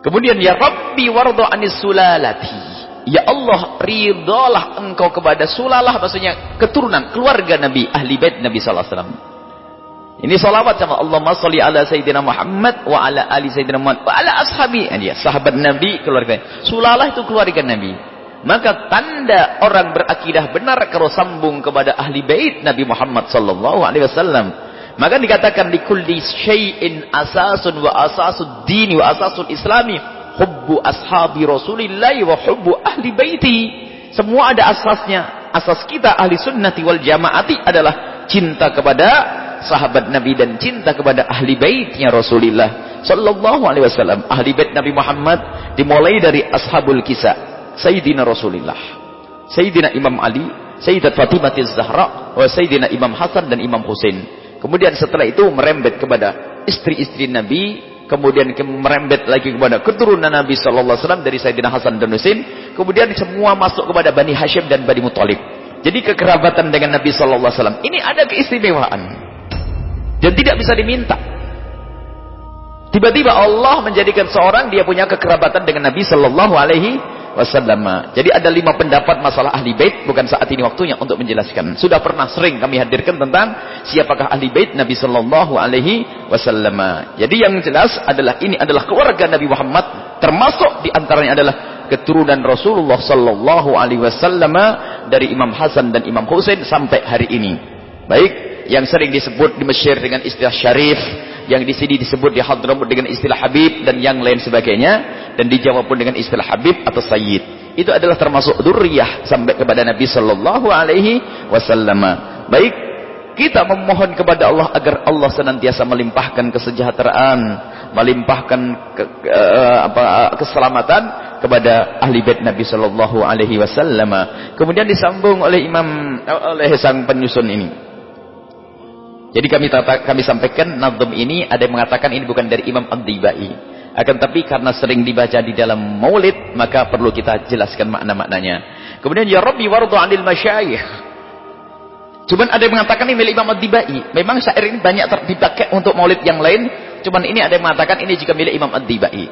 Kemudian ya Rabbi wardo anis sulalati. Ya Allah, ridalah engkau kepada sulalah maksudnya keturunan keluarga Nabi, ahli bait Nabi sallallahu alaihi wasallam. Ini salawat sama Allah sholli ala sayyidina Muhammad wa ala ali sayyidina Muhammad wa ala ashabi. Ya, sahabat Nabi keluarga. Sulalah itu keluarga Nabi. Maka tanda orang berakidah benar kalau sambung kepada ahli bait Nabi Muhammad sallallahu alaihi wasallam. Maka dikatakan di kulli syai'in asasun wa asasud dini wa asasul islami hubbu ashabi Rasulillah wa hubbu ahli baiti. Semua ada asasnya. Asas kita ahli sunnati wal jamaati adalah cinta kepada sahabat Nabi dan cinta kepada ahli baitnya Rasulullah sallallahu alaihi wasallam ahli bait Nabi Muhammad dimulai dari ashabul kisah Sayyidina Rasulullah Sayyidina Imam Ali Sayyidat Fatimah Zahra wa Sayyidina Imam Hasan dan Imam Husain kemudian setelah itu merembet kepada istri-istri Nabi kemudian merembet lagi kepada keturunan Nabi sallallahu alaihi wasallam dari Sayyidina Hasan dan Husain kemudian semua masuk kepada Bani Hashim dan Bani Muthalib jadi kekerabatan dengan Nabi sallallahu alaihi wasallam. Ini ada keistimewaan. Dan tidak bisa diminta. Tiba-tiba Allah menjadikan seorang dia punya kekerabatan dengan Nabi Sallallahu Alaihi Wasallam. Jadi ada lima pendapat masalah ahli bait, bukan saat ini waktunya untuk menjelaskan. Sudah pernah sering kami hadirkan tentang siapakah ahli bait Nabi Sallallahu Alaihi Wasallam. Jadi yang jelas adalah ini adalah keluarga Nabi Muhammad, termasuk di antaranya adalah keturunan Rasulullah Sallallahu Alaihi Wasallam dari Imam Hasan dan Imam Husain sampai hari ini. Baik, yang sering disebut di Mesir dengan istilah syarif, yang di sini disebut di Hadramut dengan istilah habib dan yang lain sebagainya dan di Jawa pun dengan istilah habib atau sayyid. Itu adalah termasuk durriyah sampai kepada Nabi sallallahu alaihi wasallam. Baik, kita memohon kepada Allah agar Allah senantiasa melimpahkan kesejahteraan, melimpahkan ke, ke, apa, keselamatan kepada ahli bait Nabi sallallahu alaihi wasallam. Kemudian disambung oleh Imam oleh sang penyusun ini. Jadi kami tata, kami sampaikan nazm ini ada yang mengatakan ini bukan dari Imam Ad-Dibai. Akan tapi karena sering dibaca di dalam maulid maka perlu kita jelaskan makna-maknanya. Kemudian ya Rabbi wardu 'anil masyayikh. Cuman ada yang mengatakan ini milik Imam Ad-Dibai. Memang syair ini banyak dipakai untuk maulid yang lain, cuman ini ada yang mengatakan ini juga milik Imam Ad-Dibai.